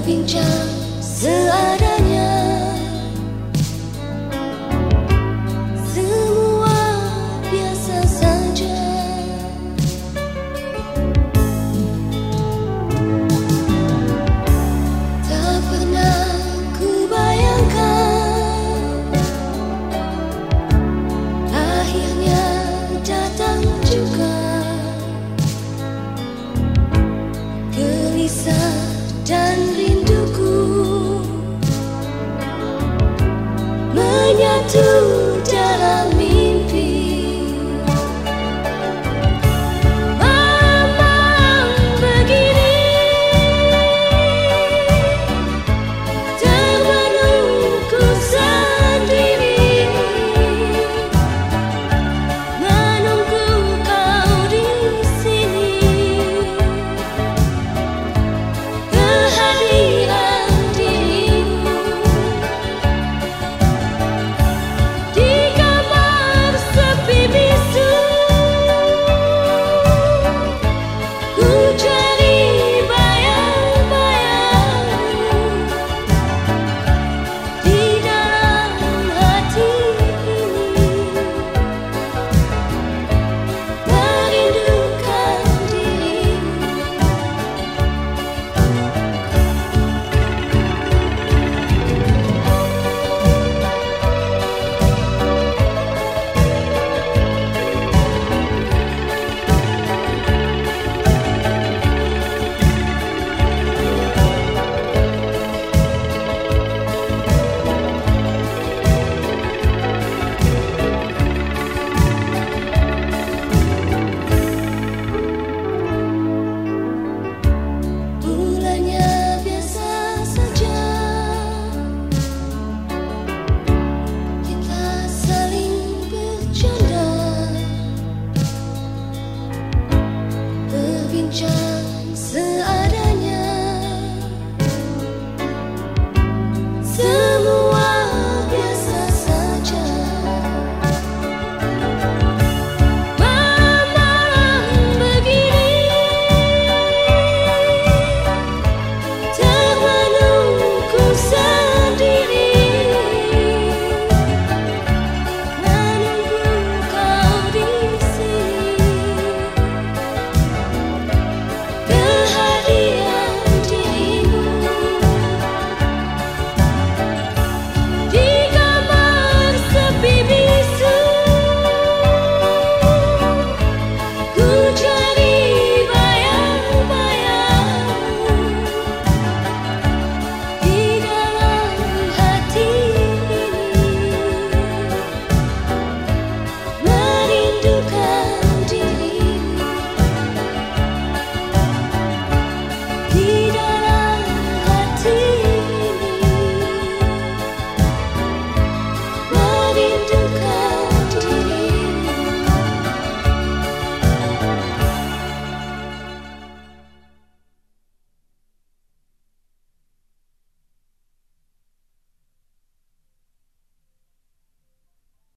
berbincang seadanya do.